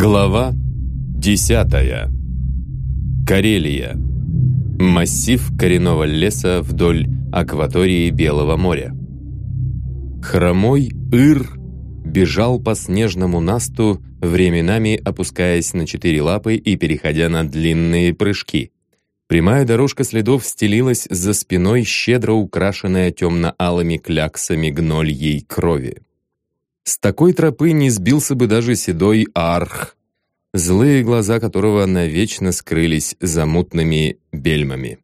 Глава десятая. Карелия. Массив коренного леса вдоль акватории Белого моря. Хромой Ир бежал по снежному насту, временами опускаясь на четыре лапы и переходя на длинные прыжки. Прямая дорожка следов стелилась за спиной, щедро украшенная темно-алыми кляксами гнольей крови. С такой тропы не сбился бы даже седой арх, злые глаза которого навечно скрылись за мутными бельмами.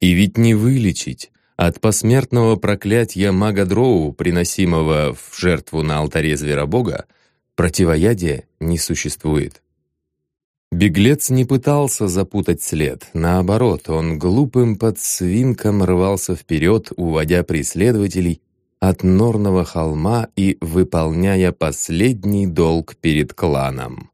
И ведь не вылечить от посмертного проклятия мага Дроу, приносимого в жертву на алтаре зверобога, противоядия не существует. Беглец не пытался запутать след. Наоборот, он глупым подсвинком рвался вперед, уводя преследователей от Норного холма и выполняя последний долг перед кланом.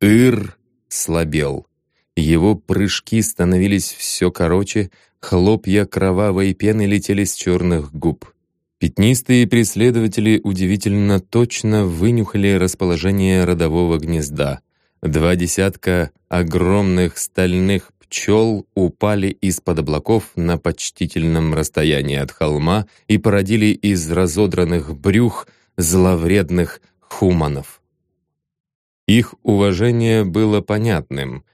Ир слабел. Его прыжки становились все короче, хлопья кровавой пены летели с черных губ. Пятнистые преследователи удивительно точно вынюхали расположение родового гнезда. Два десятка огромных стальных пчел упали из-под облаков на почтительном расстоянии от холма и породили из разодранных брюх зловредных хуманов. Их уважение было понятным.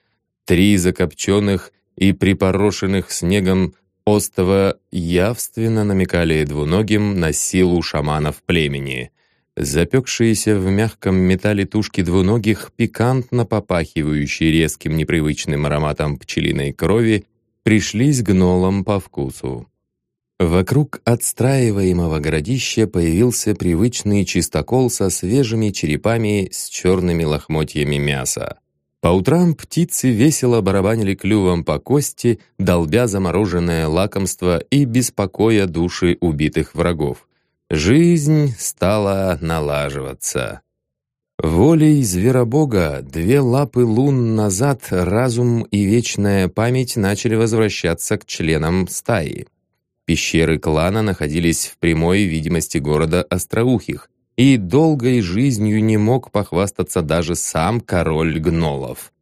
Три закопченных и припорошенных снегом остова явственно намекали двуногим на силу шаманов племени — Запекшиеся в мягком металле тушки двуногих, пикантно попахивающие резким непривычным ароматом пчелиной крови, пришлись гнолам по вкусу. Вокруг отстраиваемого городища появился привычный чистокол со свежими черепами с черными лохмотьями мяса. По утрам птицы весело барабанили клювом по кости, долбя замороженное лакомство и беспокоя души убитых врагов. Жизнь стала налаживаться. Волей зверобога две лапы лун назад разум и вечная память начали возвращаться к членам стаи. Пещеры клана находились в прямой видимости города Остроухих, и долгой жизнью не мог похвастаться даже сам король гнолов.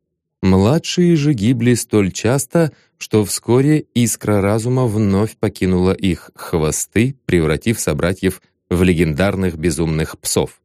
Младшие же гибли столь часто, что вскоре искра разума вновь покинула их хвосты, превратив собратьев в легендарных безумных псов.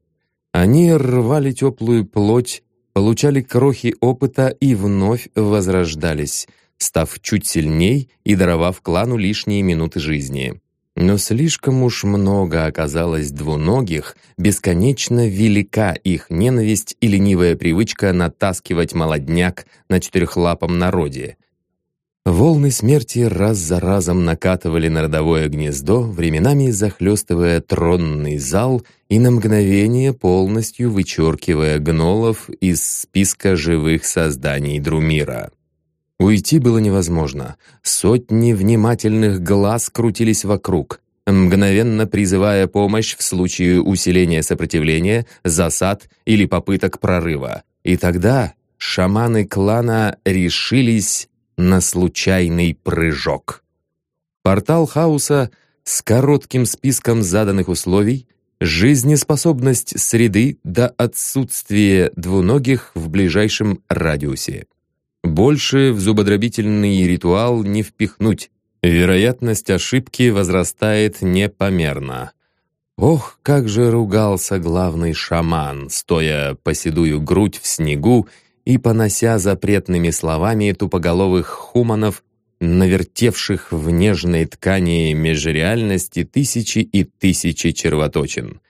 Они рвали теплую плоть, получали крохи опыта и вновь возрождались, став чуть сильней и даровав клану лишние минуты жизни. Но слишком уж много оказалось двуногих, бесконечно велика их ненависть и ленивая привычка натаскивать молодняк на четырехлапом народе. Волны смерти раз за разом накатывали на родовое гнездо, временами захлестывая тронный зал и на мгновение полностью вычеркивая гнолов из списка живых созданий Друмира. Уйти было невозможно. Сотни внимательных глаз крутились вокруг, мгновенно призывая помощь в случае усиления сопротивления, засад или попыток прорыва. И тогда шаманы клана решились на случайный прыжок. Портал хаоса с коротким списком заданных условий, жизнеспособность среды до отсутствия двуногих в ближайшем радиусе. Больше в зубодробительный ритуал не впихнуть. Вероятность ошибки возрастает непомерно. Ох, как же ругался главный шаман, стоя по седую грудь в снегу и понося запретными словами тупоголовых хуманов, навертевших в нежной ткани межреальности тысячи и тысячи червоточин.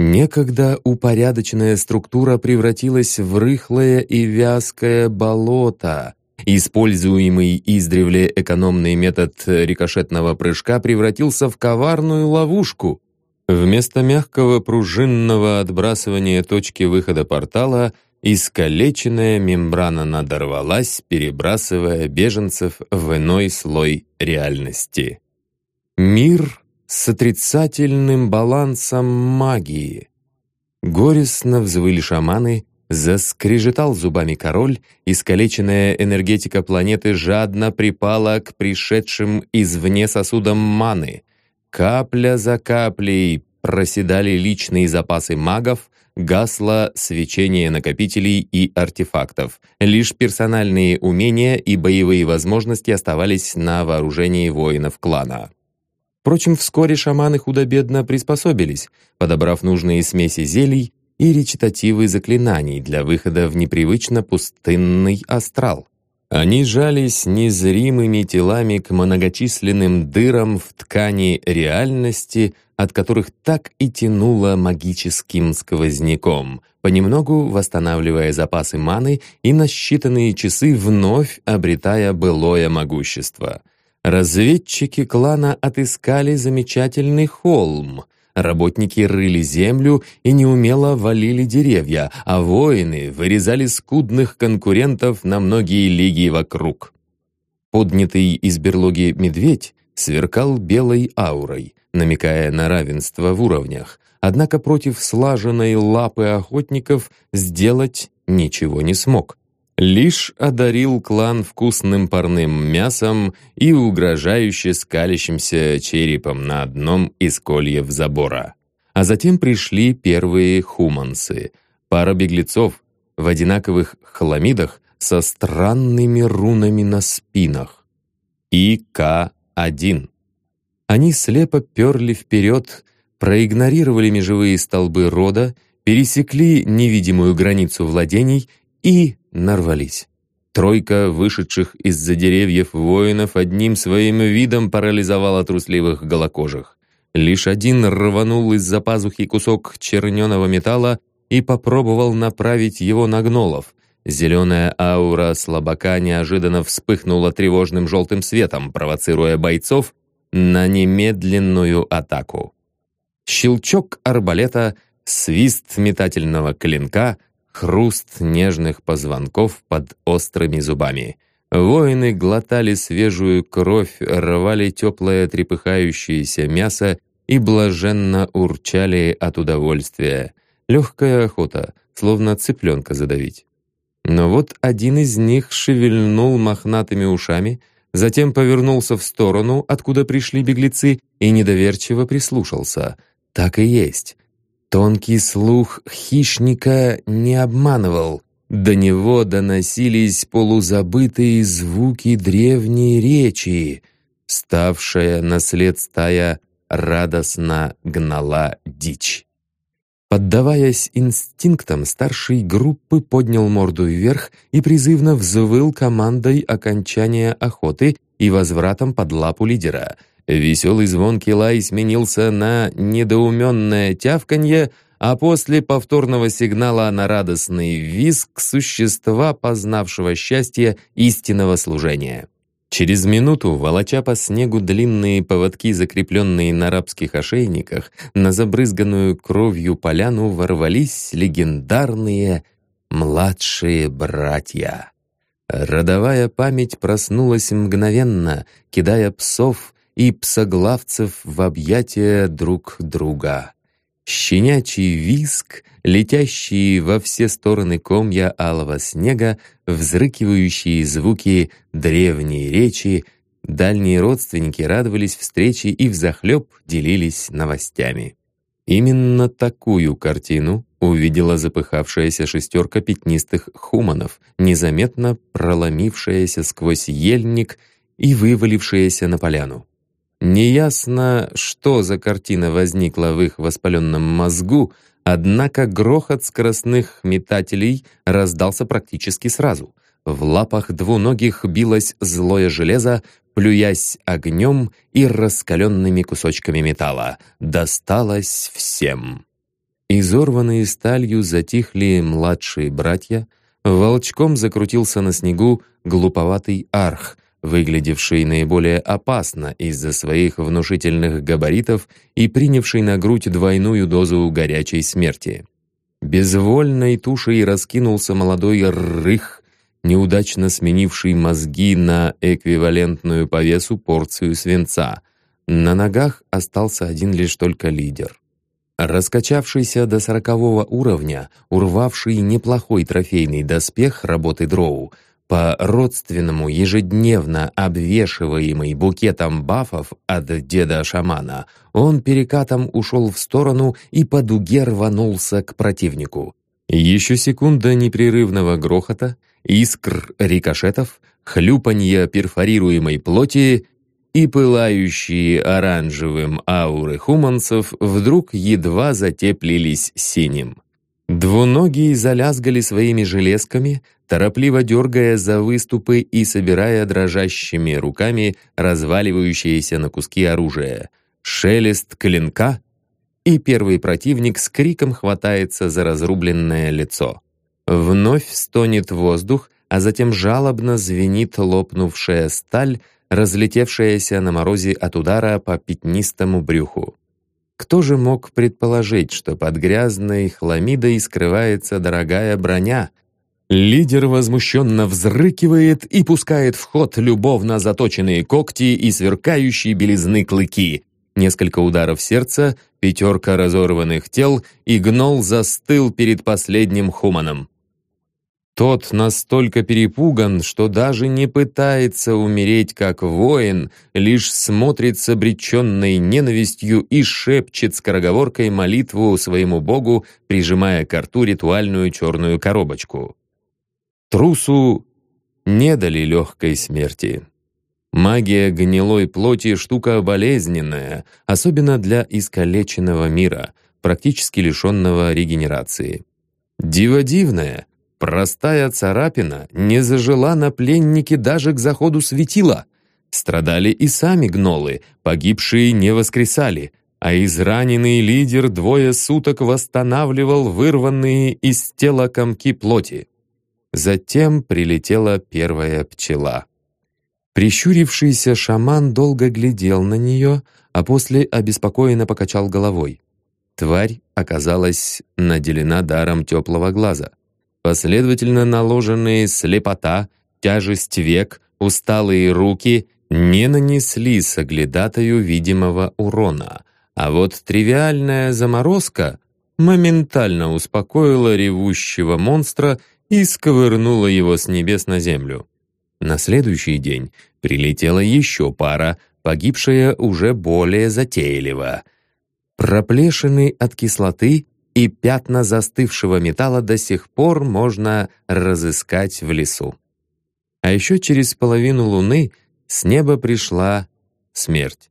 Некогда упорядоченная структура превратилась в рыхлое и вязкое болото. Используемый издревле экономный метод рикошетного прыжка превратился в коварную ловушку. Вместо мягкого пружинного отбрасывания точки выхода портала — Искалеченная мембрана надорвалась, перебрасывая беженцев в иной слой реальности. Мир с отрицательным балансом магии. Горестно взвыли шаманы, заскрежетал зубами король, искалеченная энергетика планеты жадно припала к пришедшим извне сосудам маны. Капля за каплей проседали личные запасы магов, гасло свечение накопителей и артефактов. Лишь персональные умения и боевые возможности оставались на вооружении воинов клана. Впрочем, вскоре шаманы худо-бедно приспособились, подобрав нужные смеси зелий и речитативы заклинаний для выхода в непривычно пустынный астрал. Они жались незримыми телами к многочисленным дырам в ткани реальности, от которых так и тянуло магическим сквозняком, понемногу восстанавливая запасы маны и на считанные часы вновь обретая былое могущество. Разведчики клана отыскали замечательный холм. Работники рыли землю и неумело валили деревья, а воины вырезали скудных конкурентов на многие лиги вокруг. Поднятый из берлоги медведь сверкал белой аурой, намекая на равенство в уровнях, однако против слаженной лапы охотников сделать ничего не смог лишь одарил клан вкусным парным мясом и угрожающе скалящимся черепом на одном из кольев забора. А затем пришли первые хумансы, пара беглецов в одинаковых хламидах со странными рунами на спинах. ИК-1. Они слепо перли вперед, проигнорировали межевые столбы рода, пересекли невидимую границу владений и нарвались. Тройка вышедших из-за деревьев воинов одним своим видом парализовала трусливых голокожих. Лишь один рванул из-за пазухи кусок черненого металла и попробовал направить его на гнолов. Зеленая аура слабака неожиданно вспыхнула тревожным желтым светом, провоцируя бойцов на немедленную атаку. Щелчок арбалета, свист метательного клинка — хруст нежных позвонков под острыми зубами. Воины глотали свежую кровь, рвали теплое трепыхающееся мясо и блаженно урчали от удовольствия. Легкая охота, словно цыпленка задавить. Но вот один из них шевельнул мохнатыми ушами, затем повернулся в сторону, откуда пришли беглецы, и недоверчиво прислушался. Так и есть. Тонкий слух хищника не обманывал. До него доносились полузабытые звуки древней речи. Ставшая наслед стая радостно гнала дичь. Поддаваясь инстинктам, старший группы поднял морду вверх и призывно взвыл командой окончания охоты и возвратом под лапу лидера — Веселый звонкий лай сменился на недоуменное тявканье, а после повторного сигнала на радостный визг существа, познавшего счастье истинного служения. Через минуту, волоча по снегу длинные поводки, закрепленные на арабских ошейниках, на забрызганную кровью поляну ворвались легендарные младшие братья. Родовая память проснулась мгновенно, кидая псов и псоглавцев в объятия друг друга. Щенячий виск, летящие во все стороны комья алого снега, взрыкивающие звуки древней речи, дальние родственники радовались встрече и взахлеб делились новостями. Именно такую картину увидела запыхавшаяся шестерка пятнистых хуманов, незаметно проломившаяся сквозь ельник и вывалившаяся на поляну. Неясно, что за картина возникла в их воспаленном мозгу, однако грохот скоростных метателей раздался практически сразу. В лапах двуногих билось злое железо, плюясь огнем и раскаленными кусочками металла. Досталось всем. Изорванные сталью затихли младшие братья, волчком закрутился на снегу глуповатый арх — выглядевший наиболее опасно из-за своих внушительных габаритов и принявший на грудь двойную дозу горячей смерти. Безвольной тушей раскинулся молодой рых, неудачно сменивший мозги на эквивалентную по весу порцию свинца. На ногах остался один лишь только лидер. Раскачавшийся до сорокового уровня, урвавший неплохой трофейный доспех работы дроу, по-родственному ежедневно обвешиваемый букетом бафов от деда-шамана, он перекатом ушел в сторону и по дуге рванулся к противнику. Еще секунда непрерывного грохота, искр рикошетов, хлюпанье перфорируемой плоти и пылающие оранжевым ауры хуманцев вдруг едва затеплились синим. Двуногие залязгали своими железками, торопливо дергая за выступы и собирая дрожащими руками разваливающееся на куски оружие. Шелест клинка, и первый противник с криком хватается за разрубленное лицо. Вновь стонет воздух, а затем жалобно звенит лопнувшая сталь, разлетевшаяся на морозе от удара по пятнистому брюху. Кто же мог предположить, что под грязной хламидой скрывается дорогая броня? Лидер возмущенно взрыкивает и пускает в ход любовно заточенные когти и сверкающие белизны клыки. Несколько ударов сердца, пятерка разорванных тел, и гнол застыл перед последним хуманом. Тот настолько перепуган, что даже не пытается умереть как воин, лишь смотрит с обреченной ненавистью и шепчет скороговоркой молитву своему богу, прижимая к рту ритуальную черную коробочку. Трусу не дали легкой смерти. Магия гнилой плоти — штука болезненная, особенно для искалеченного мира, практически лишенного регенерации. Диво дивное — Простая царапина не зажила на пленнике даже к заходу светила. Страдали и сами гнолы, погибшие не воскресали, а израненный лидер двое суток восстанавливал вырванные из тела комки плоти. Затем прилетела первая пчела. Прищурившийся шаман долго глядел на нее, а после обеспокоенно покачал головой. Тварь оказалась наделена даром теплого глаза. Последовательно наложенные слепота, тяжесть век, усталые руки не нанесли соглядатаю видимого урона, а вот тривиальная заморозка моментально успокоила ревущего монстра и сковырнула его с небес на землю. На следующий день прилетела еще пара, погибшая уже более затейливо. Проплешины от кислоты и пятна застывшего металла до сих пор можно разыскать в лесу. А еще через половину луны с неба пришла смерть.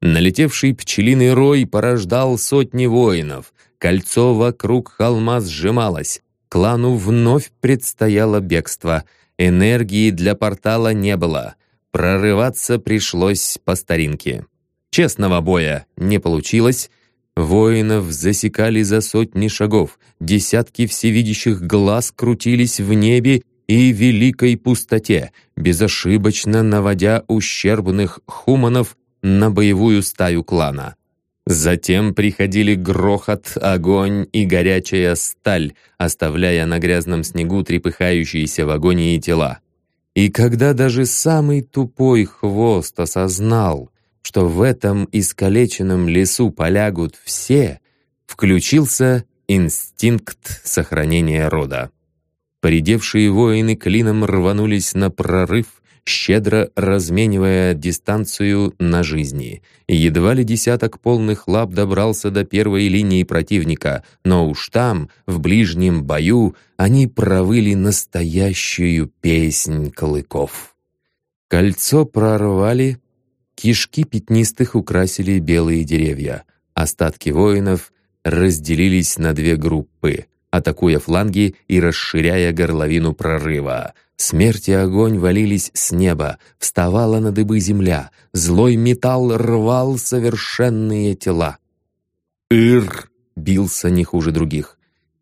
Налетевший пчелиный рой порождал сотни воинов, кольцо вокруг холма сжималось, клану вновь предстояло бегство, энергии для портала не было, прорываться пришлось по старинке. Честного боя не получилось, Воинов засекали за сотни шагов, десятки всевидящих глаз крутились в небе и великой пустоте, безошибочно наводя ущербных хуманов на боевую стаю клана. Затем приходили грохот, огонь и горячая сталь, оставляя на грязном снегу трепыхающиеся в агонии тела. И когда даже самый тупой хвост осознал, что в этом искалеченном лесу полягут все, включился инстинкт сохранения рода. Поредевшие воины клином рванулись на прорыв, щедро разменивая дистанцию на жизни. Едва ли десяток полных лап добрался до первой линии противника, но уж там, в ближнем бою, они провыли настоящую песнь клыков. Кольцо прорвали, Кишки пятнистых украсили белые деревья. Остатки воинов разделились на две группы, атакуя фланги и расширяя горловину прорыва. Смерть и огонь валились с неба, вставала на дыбы земля, злой металл рвал совершенные тела. Ир бился не хуже других.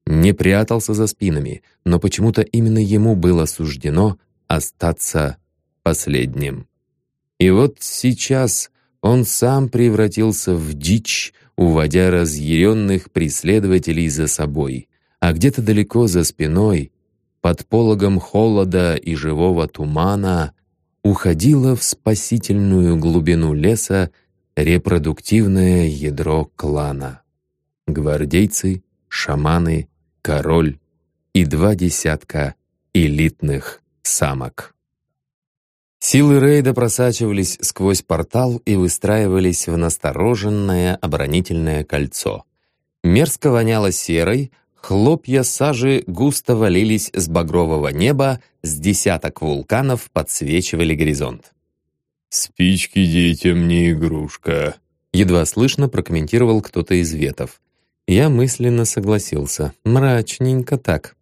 Не прятался за спинами, но почему-то именно ему было суждено остаться последним. И вот сейчас он сам превратился в дичь, уводя разъяренных преследователей за собой. А где-то далеко за спиной, под пологом холода и живого тумана, уходило в спасительную глубину леса репродуктивное ядро клана. Гвардейцы, шаманы, король и два десятка элитных самок. Силы рейда просачивались сквозь портал и выстраивались в настороженное оборонительное кольцо. Мерзко воняло серой, хлопья сажи густо валились с багрового неба, с десяток вулканов подсвечивали горизонт. «Спички детям не игрушка», — едва слышно прокомментировал кто-то из ветов. Я мысленно согласился. Мрачненько так.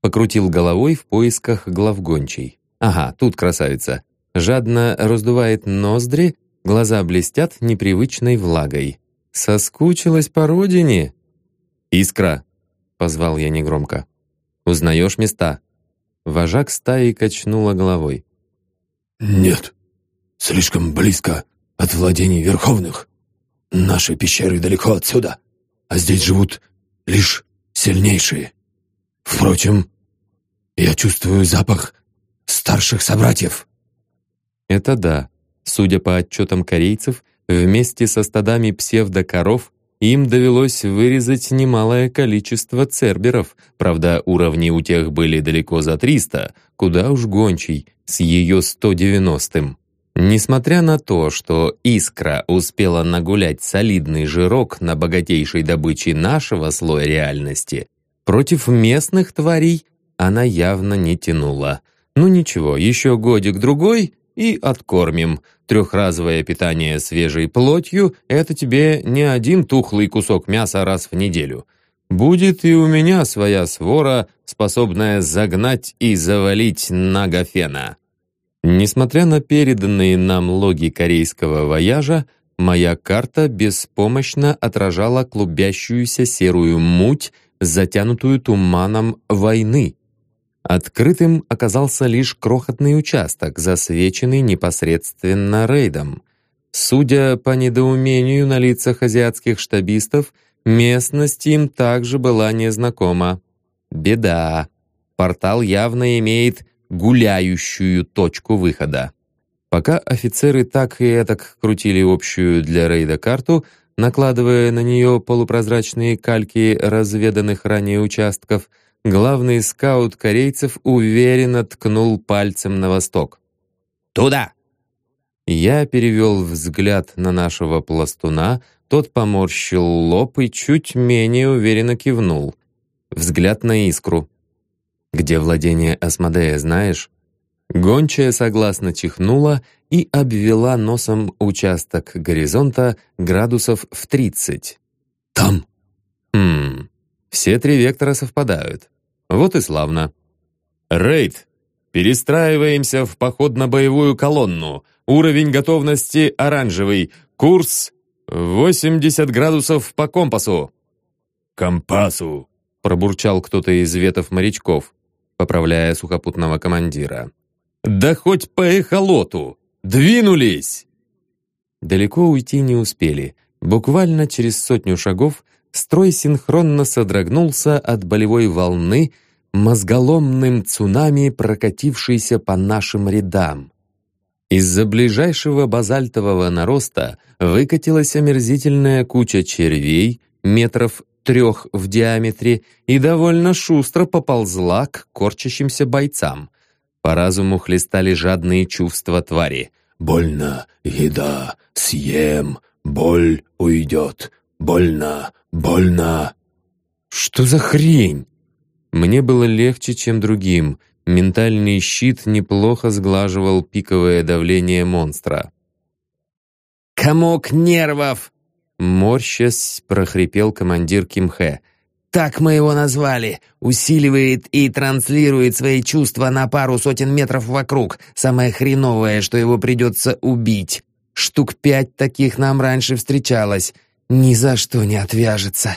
Покрутил головой в поисках главгончей. Ага, тут красавица. Жадно раздувает ноздри, глаза блестят непривычной влагой. Соскучилась по родине? «Искра!» — позвал я негромко. «Узнаешь места?» Вожак стаи качнула головой. «Нет, слишком близко от владений Верховных. Наши пещеры далеко отсюда, а здесь живут лишь сильнейшие. Впрочем, я чувствую запах старших собратьев». Это да. Судя по отчетам корейцев, вместе со стадами псевдокоров им довелось вырезать немалое количество церберов, правда, уровни у тех были далеко за 300, куда уж гончий, с ее 190-м. Несмотря на то, что «Искра» успела нагулять солидный жирок на богатейшей добыче нашего слоя реальности, против местных тварей она явно не тянула. Ну ничего, еще годик-другой и откормим. Трехразовое питание свежей плотью — это тебе не один тухлый кусок мяса раз в неделю. Будет и у меня своя свора, способная загнать и завалить Нагофена. Несмотря на переданные нам логи корейского вояжа, моя карта беспомощно отражала клубящуюся серую муть, затянутую туманом войны. Открытым оказался лишь крохотный участок, засвеченный непосредственно рейдом. Судя по недоумению на лицах азиатских штабистов, местность им также была незнакома. Беда. Портал явно имеет гуляющую точку выхода. Пока офицеры так и этак крутили общую для рейда карту, накладывая на нее полупрозрачные кальки разведанных ранее участков – главный скаут корейцев уверенно ткнул пальцем на восток. «Туда!» Я перевел взгляд на нашего пластуна, тот поморщил лоб и чуть менее уверенно кивнул. Взгляд на искру. «Где владение Асмодея, знаешь?» Гончая согласно чихнула и обвела носом участок горизонта градусов в тридцать. «Там!» «Хм, все три вектора совпадают. Вот и славно. Рейд. Перестраиваемся в походно-боевую колонну. Уровень готовности оранжевый. Курс 80 градусов по компасу. Компасу, пробурчал кто-то из ветов морячков, поправляя сухопутного командира. Да хоть по эхолоту. Двинулись. Далеко уйти не успели. Буквально через сотню шагов строй синхронно содрогнулся от болевой волны, мозголомным цунами, прокатившейся по нашим рядам. Из-за ближайшего базальтового нароста выкатилась омерзительная куча червей, метров трех в диаметре, и довольно шустро поползла к корчащимся бойцам. По разуму хлестали жадные чувства твари. «Больно, еда, съем, боль уйдет, больно, больно». «Что за хрень?» Мне было легче, чем другим. Ментальный щит неплохо сглаживал пиковое давление монстра. «Комок нервов!» Морщась, прохрипел командир Кимхэ. «Так мы его назвали. Усиливает и транслирует свои чувства на пару сотен метров вокруг. Самое хреновое, что его придется убить. Штук пять таких нам раньше встречалось. Ни за что не отвяжется».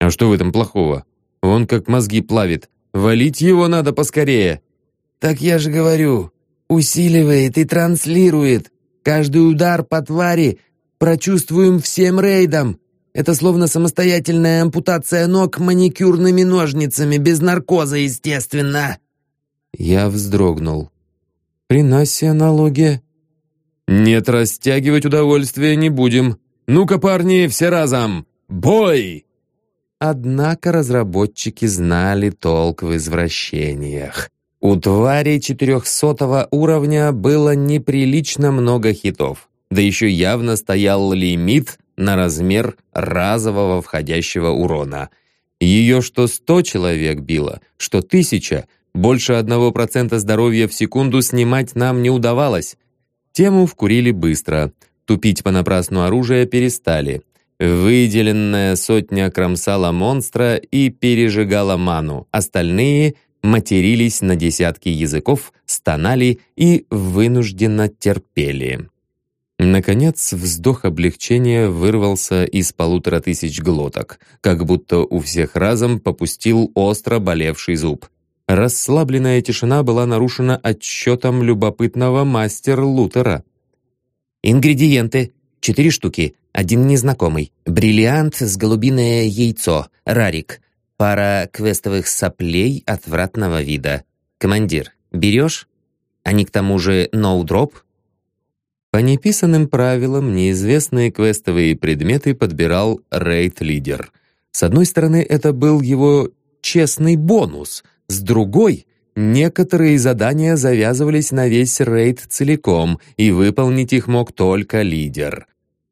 «А что в этом плохого? Он как мозги плавит. Валить его надо поскорее». «Так я же говорю, усиливает и транслирует. Каждый удар по твари прочувствуем всем рейдом. Это словно самостоятельная ампутация ног маникюрными ножницами, без наркоза, естественно». Я вздрогнул. «Приноси аналогия». «Нет, растягивать удовольствие не будем. Ну-ка, парни, все разом! Бой!» Однако разработчики знали толк в извращениях. У твари 400 уровня было неприлично много хитов, да еще явно стоял лимит на размер разового входящего урона. Ее что 100 человек било, что 1000, больше 1% здоровья в секунду снимать нам не удавалось. Тему вкурили быстро. Тупить понапрасну оружие перестали. Выделенная сотня кромсала монстра и пережигала ману. Остальные матерились на десятки языков, стонали и вынужденно терпели. Наконец, вздох облегчения вырвался из полутора тысяч глоток, как будто у всех разом попустил остро болевший зуб. Расслабленная тишина была нарушена отчетом любопытного мастер-лутера. «Ингредиенты. Четыре штуки. Один незнакомый. Бриллиант с голубиное яйцо. Рарик. Пара квестовых соплей отвратного вида. Командир, берешь? Они к тому же ноу-дроп?» По неписанным правилам неизвестные квестовые предметы подбирал рейд-лидер. С одной стороны, это был его честный бонус, с другой — некоторые задания завязывались на весь рейд целиком, и выполнить их мог только лидер.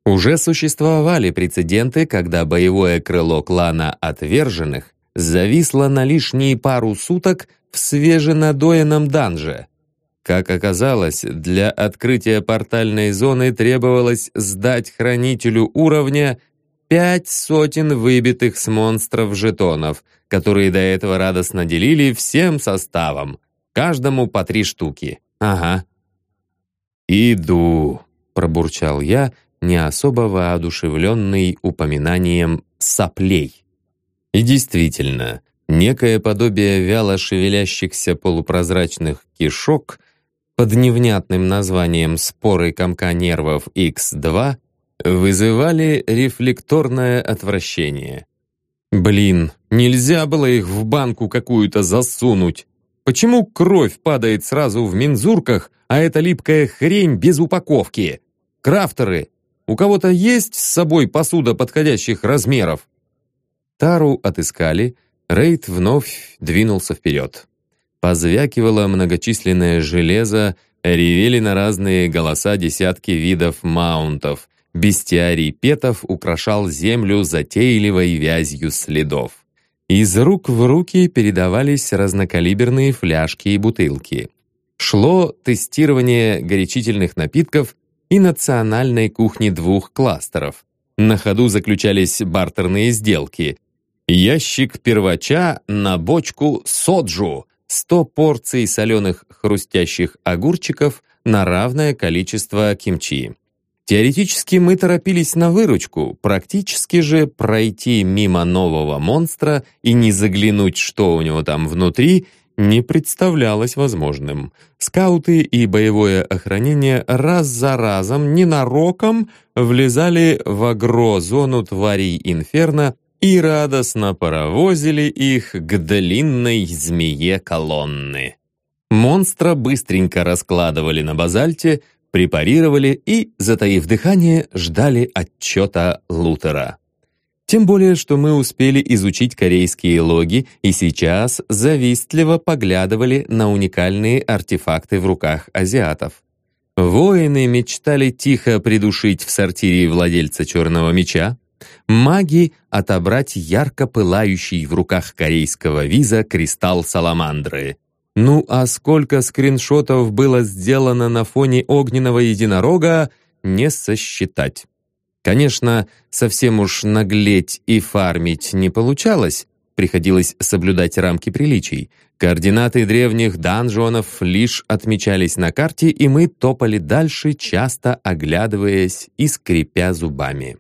Уже существовали прецеденты, когда боевое крыло клана отверженных зависло на лишние пару суток в свеженадоенном данже. Как оказалось, для открытия портальной зоны требовалось сдать хранителю уровня пять сотен выбитых с монстров жетонов, которые до этого радостно делили всем составом, каждому по три штуки. Ага. «Иду», — пробурчал я, не особо воодушевленный упоминанием соплей. И действительно, некое подобие вяло шевелящихся полупрозрачных кишок — под невнятным названием «споры комка нервов X2» вызывали рефлекторное отвращение. Блин, нельзя было их в банку какую-то засунуть. Почему кровь падает сразу в мензурках, а эта липкая хрень без упаковки? Крафтеры, у кого-то есть с собой посуда подходящих размеров? Тару отыскали, Рейд вновь двинулся вперед. Позвякивало многочисленное железо, ревели на разные голоса десятки видов маунтов. Бестиарий петов украшал землю затейливой вязью следов. Из рук в руки передавались разнокалиберные фляжки и бутылки. Шло тестирование горячительных напитков и национальной кухни двух кластеров. На ходу заключались бартерные сделки. Ящик первача на бочку соджу, 100 порций соленых хрустящих огурчиков на равное количество кимчи. Теоретически мы торопились на выручку, практически же пройти мимо нового монстра и не заглянуть, что у него там внутри, не представлялось возможным. Скауты и боевое охранение раз за разом ненароком влезали в агро-зону тварей инферно и радостно паровозили их к длинной змее колонны. Монстра быстренько раскладывали на базальте, препарировали и, затаив дыхание, ждали отчета Лутера. Тем более, что мы успели изучить корейские логи и сейчас завистливо поглядывали на уникальные артефакты в руках азиатов. Воины мечтали тихо придушить в сортире владельца черного меча, Маги отобрать ярко пылающий в руках корейского виза кристалл саламандры. Ну а сколько скриншотов было сделано на фоне огненного единорога, не сосчитать. Конечно, совсем уж наглеть и фармить не получалось, приходилось соблюдать рамки приличий. Координаты древних данжонов лишь отмечались на карте, и мы топали дальше, часто оглядываясь и скрипя зубами.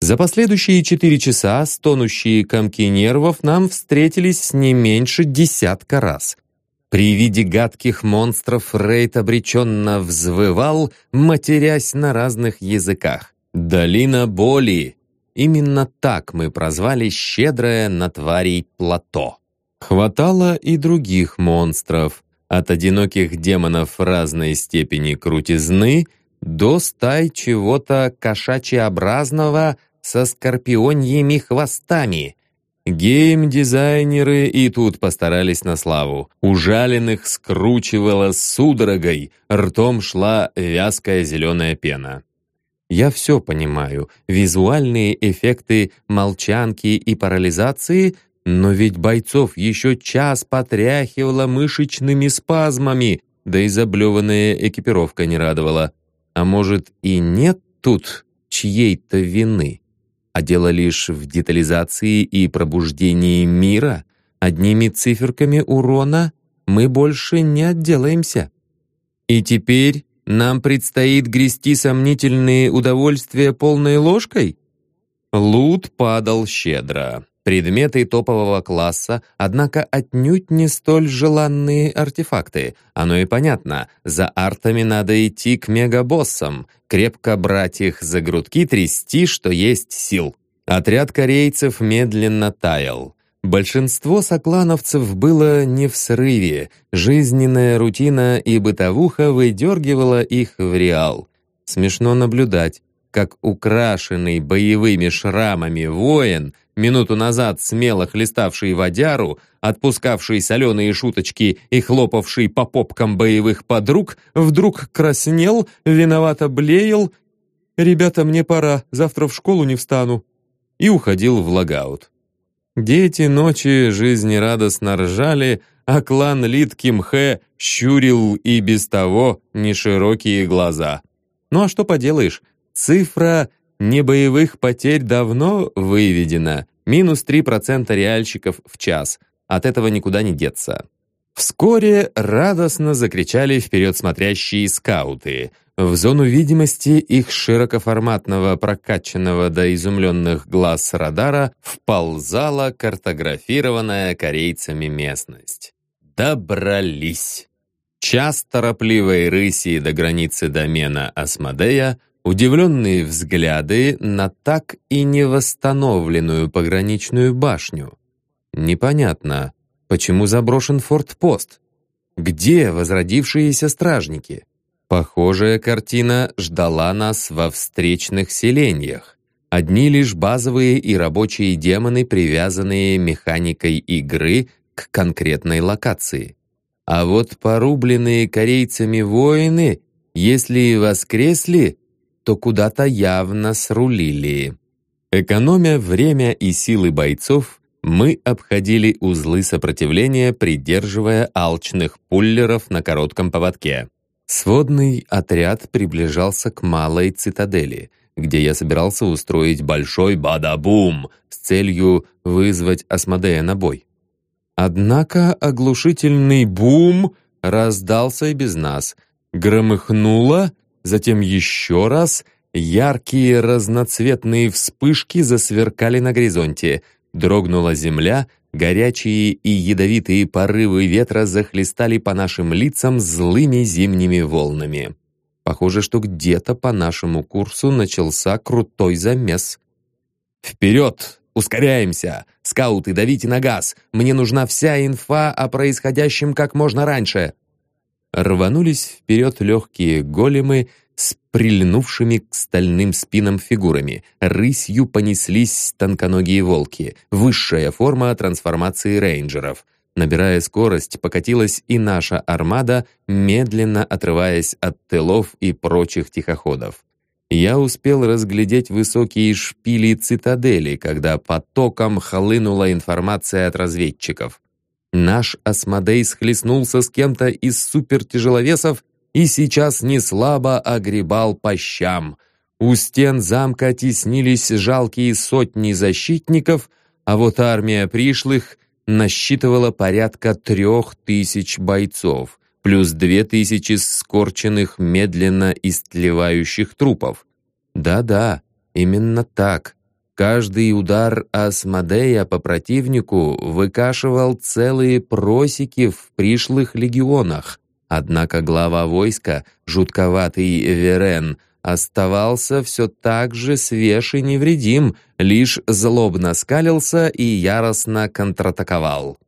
За последующие четыре часа стонущие комки нервов нам встретились не меньше десятка раз. При виде гадких монстров Рейд обреченно взвывал, матерясь на разных языках. «Долина боли!» Именно так мы прозвали щедрое на тварей плато. Хватало и других монстров, от одиноких демонов разной степени крутизны до стай чего-то кошачьеобразного со скорпионьими хвостами. Гейм-дизайнеры и тут постарались на славу. Ужаленных скручивало судорогой, ртом шла вязкая зеленая пена. Я все понимаю, визуальные эффекты молчанки и парализации, но ведь бойцов еще час потряхивало мышечными спазмами, да и заблеванная экипировка не радовала. А может и нет тут чьей-то вины? А дело лишь в детализации и пробуждении мира. Одними циферками урона мы больше не отделаемся. И теперь нам предстоит грести сомнительные удовольствия полной ложкой? Лут падал щедро. Предметы топового класса, однако отнюдь не столь желанные артефакты. Оно и понятно, за артами надо идти к мегабоссам, крепко брать их за грудки, трясти, что есть сил. Отряд корейцев медленно таял. Большинство соклановцев было не в срыве, жизненная рутина и бытовуха выдергивала их в реал. Смешно наблюдать, как украшенный боевыми шрамами воин — минуту назад смело хлеставший водяру, отпускавший соленые шуточки и хлопавший по попкам боевых подруг, вдруг краснел, виновато блеял «Ребята, мне пора, завтра в школу не встану» и уходил в логаут. Дети ночи жизнерадостно ржали, а клан Лид Кимхэ щурил и без того неширокие глаза. Ну а что поделаешь, цифра Небоевых потерь давно выведено. Минус 3% реальщиков в час. От этого никуда не деться. Вскоре радостно закричали вперед смотрящие скауты. В зону видимости их широкоформатного, прокачанного до изумленных глаз радара вползала картографированная корейцами местность. Добрались. Час торопливой рыси до границы домена Асмодея Удивленные взгляды на так и не восстановленную пограничную башню. Непонятно, почему заброшен фортпост? Где возродившиеся стражники? Похожая картина ждала нас во встречных селениях. Одни лишь базовые и рабочие демоны, привязанные механикой игры к конкретной локации. А вот порубленные корейцами воины, если и воскресли, то куда-то явно срулили. Экономя время и силы бойцов, мы обходили узлы сопротивления, придерживая алчных пуллеров на коротком поводке. Сводный отряд приближался к малой цитадели, где я собирался устроить большой бадабум с целью вызвать Асмодея на бой. Однако оглушительный бум раздался и без нас. Громыхнуло, Затем еще раз яркие разноцветные вспышки засверкали на горизонте. Дрогнула земля, горячие и ядовитые порывы ветра захлестали по нашим лицам злыми зимними волнами. Похоже, что где-то по нашему курсу начался крутой замес. «Вперед! Ускоряемся! Скауты, давите на газ! Мне нужна вся инфа о происходящем как можно раньше!» Рванулись вперед легкие големы с прильнувшими к стальным спинам фигурами. Рысью понеслись тонконогие волки, высшая форма трансформации рейнджеров. Набирая скорость, покатилась и наша армада, медленно отрываясь от тылов и прочих тихоходов. Я успел разглядеть высокие шпили цитадели, когда потоком хлынула информация от разведчиков. Наш Асмодей схлестнулся с кем-то из супертяжеловесов и сейчас не слабо огребал по щам. У стен замка теснились жалкие сотни защитников, а вот армия пришлых насчитывала порядка трех тысяч бойцов, плюс две тысячи скорченных, медленно истлевающих трупов. Да-да, именно так. Каждый удар Асмодея по противнику выкашивал целые просеки в пришлых легионах. Однако глава войска, жутковатый Верен, оставался все так же свеж и невредим, лишь злобно скалился и яростно контратаковал.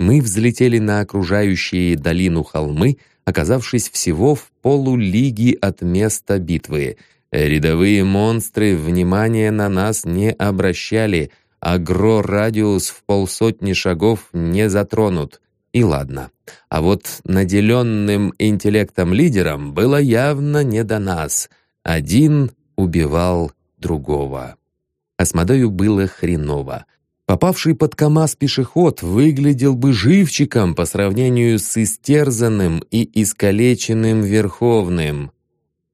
Мы взлетели на окружающие долину холмы, оказавшись всего в полулиги от места битвы — Рядовые монстры внимания на нас не обращали, агро-радиус в полсотни шагов не затронут. И ладно. А вот наделенным интеллектом лидерам было явно не до нас. Один убивал другого. Асмодею было хреново. Попавший под КамАЗ пешеход выглядел бы живчиком по сравнению с истерзанным и искалеченным Верховным.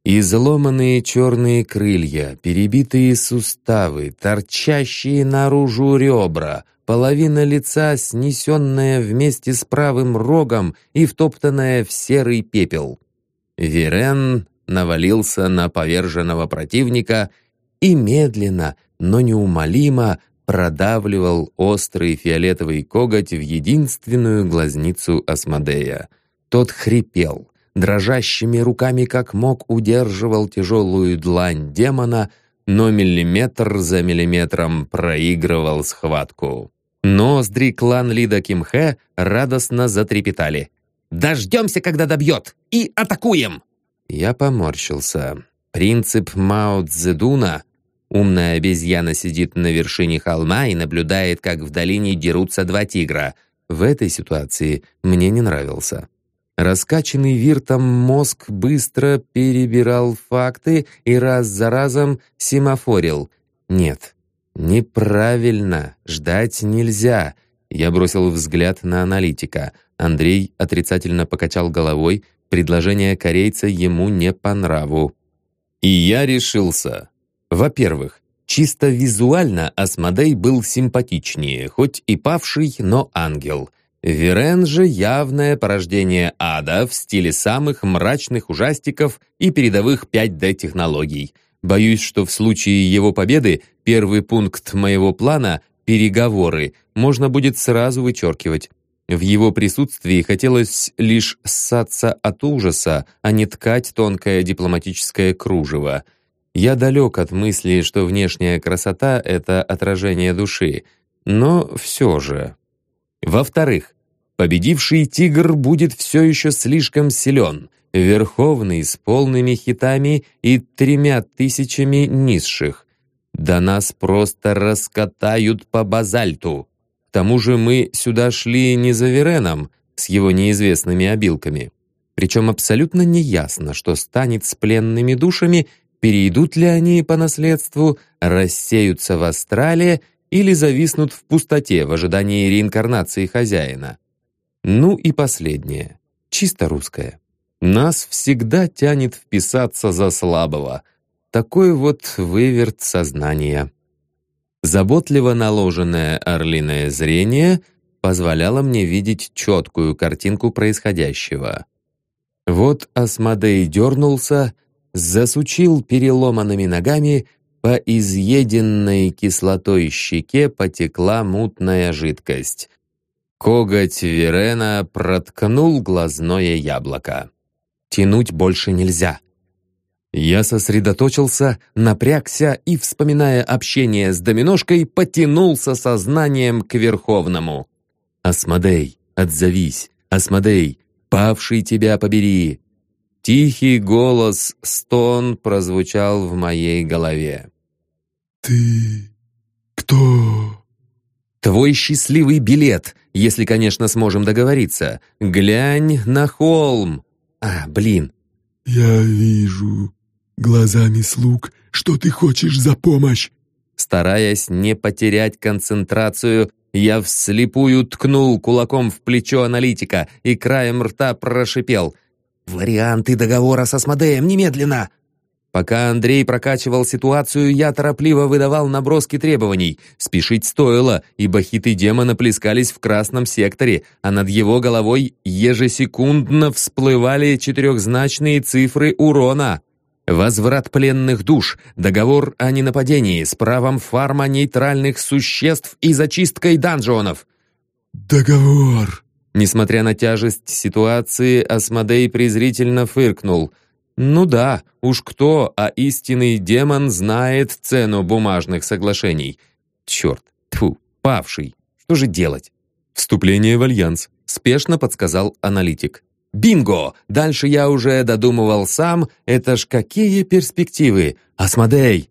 Изломанные черные крылья, перебитые суставы, торчащие наружу ребра, половина лица, снесенная вместе с правым рогом и втоптанная в серый пепел. Верен навалился на поверженного противника и медленно, но неумолимо продавливал острый фиолетовый коготь в единственную глазницу Асмодея. Тот хрипел, дрожащими руками как мог удерживал тяжелую длань демона, но миллиметр за миллиметром проигрывал схватку. Ноздри клан Лида Кимхэ радостно затрепетали. «Дождемся, когда добьет, и атакуем!» Я поморщился. Принцип Мао Цзэдуна Умная обезьяна сидит на вершине холма и наблюдает, как в долине дерутся два тигра. В этой ситуации мне не нравился. Раскачанный виртом мозг быстро перебирал факты и раз за разом семафорил. Нет, неправильно, ждать нельзя. Я бросил взгляд на аналитика. Андрей отрицательно покачал головой, предложение корейца ему не по нраву. И я решился. Во-первых, чисто визуально Асмодей был симпатичнее, хоть и павший, но ангел. Верен же явное порождение ада в стиле самых мрачных ужастиков и передовых 5D-технологий. Боюсь, что в случае его победы первый пункт моего плана — переговоры — можно будет сразу вычеркивать. В его присутствии хотелось лишь ссаться от ужаса, а не ткать тонкое дипломатическое кружево — я далек от мысли, что внешняя красота — это отражение души, но все же. Во-вторых, победивший тигр будет все еще слишком силен, верховный с полными хитами и тремя тысячами низших. Да нас просто раскатают по базальту. К тому же мы сюда шли не за Вереном с его неизвестными обилками. Причем абсолютно неясно, что станет с пленными душами Перейдут ли они по наследству, рассеются в астрале или зависнут в пустоте в ожидании реинкарнации хозяина? Ну и последнее, чисто русское. Нас всегда тянет вписаться за слабого. Такой вот выверт сознания. Заботливо наложенное орлиное зрение позволяло мне видеть четкую картинку происходящего. Вот Асмодей дернулся, засучил переломанными ногами, по изъеденной кислотой щеке потекла мутная жидкость. Коготь Верена проткнул глазное яблоко. Тянуть больше нельзя. Я сосредоточился, напрягся и, вспоминая общение с доминошкой, потянулся сознанием к Верховному. «Асмодей, отзовись! Асмодей, павший тебя побери! Тихий голос, стон прозвучал в моей голове. «Ты кто?» «Твой счастливый билет, если, конечно, сможем договориться. Глянь на холм!» «А, блин!» «Я вижу глазами слуг, что ты хочешь за помощь!» Стараясь не потерять концентрацию, я вслепую ткнул кулаком в плечо аналитика и краем рта прошипел — «Варианты договора с Асмодеем немедленно!» Пока Андрей прокачивал ситуацию, я торопливо выдавал наброски требований. Спешить стоило, ибо хиты демона плескались в красном секторе, а над его головой ежесекундно всплывали четырехзначные цифры урона. Возврат пленных душ, договор о ненападении с правом фарма нейтральных существ и зачисткой данжонов. «Договор!» Несмотря на тяжесть ситуации, Асмодей презрительно фыркнул. «Ну да, уж кто, а истинный демон знает цену бумажных соглашений. Черт, тьфу, павший. Что же делать?» «Вступление в альянс», — спешно подсказал аналитик. «Бинго! Дальше я уже додумывал сам. Это ж какие перспективы! Асмодей!»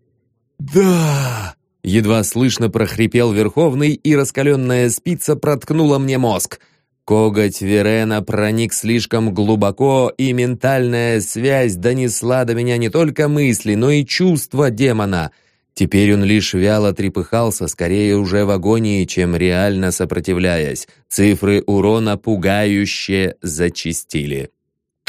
«Да!» Едва слышно прохрипел Верховный, и раскаленная спица проткнула мне мозг. Коготь Верена проник слишком глубоко, и ментальная связь донесла до меня не только мысли, но и чувства демона. Теперь он лишь вяло трепыхался, скорее уже в агонии, чем реально сопротивляясь. Цифры урона пугающе зачистили.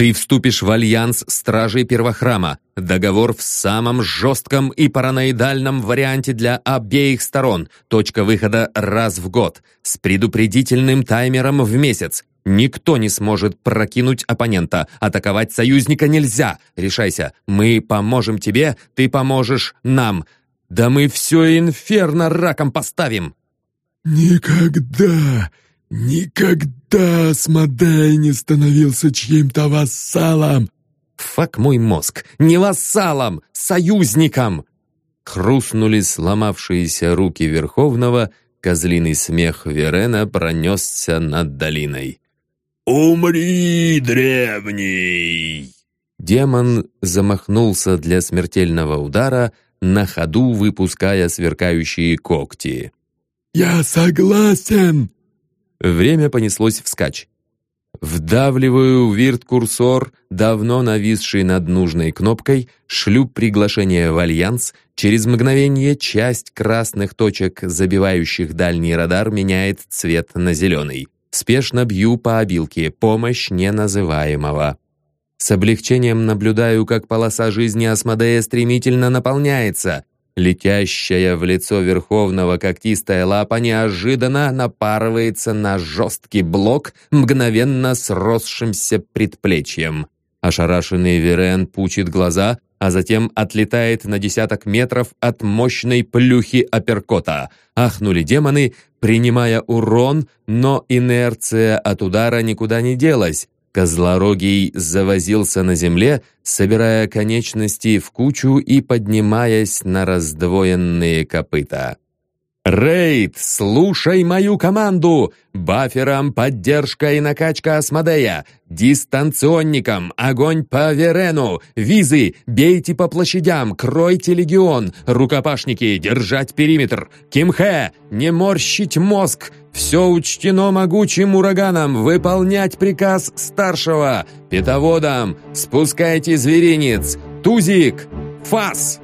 Ты вступишь в альянс Стражей Первохрама. Договор в самом жестком и параноидальном варианте для обеих сторон. Точка выхода раз в год. С предупредительным таймером в месяц. Никто не сможет прокинуть оппонента. Атаковать союзника нельзя. Решайся. Мы поможем тебе, ты поможешь нам. Да мы все инферно раком поставим. «Никогда «Никогда Асмодей не становился чьим-то вассалом!» «Фак мой мозг! Не вассалом! Союзником!» Хрустнули сломавшиеся руки Верховного, козлиный смех Верена пронесся над долиной. «Умри, древний!» Демон замахнулся для смертельного удара, на ходу выпуская сверкающие когти. «Я согласен!» Время понеслось вскачь. Вдавливаю вирт-курсор, давно нависший над нужной кнопкой, шлю приглашение в альянс. Через мгновение часть красных точек, забивающих дальний радар, меняет цвет на зеленый. Спешно бью по обилке, помощь неназываемого. С облегчением наблюдаю, как полоса жизни Асмодея стремительно наполняется. Летящая в лицо Верховного когтистая лапа неожиданно напарывается на жесткий блок, мгновенно сросшимся предплечьем. Ошарашенный Верен пучит глаза, а затем отлетает на десяток метров от мощной плюхи апперкота. Ахнули демоны, принимая урон, но инерция от удара никуда не делась. Козлорогий завозился на земле, собирая конечности в кучу и поднимаясь на раздвоенные копыта. «Рейд, слушай мою команду! Баферам поддержка и накачка Асмодея! Дистанционникам огонь по Верену! Визы, бейте по площадям, кройте легион! Рукопашники, держать периметр! Кимхэ, не морщить мозг! Все учтено могучим ураганом! Выполнять приказ старшего! Питоводам, спускайте зверинец! Тузик, фас!»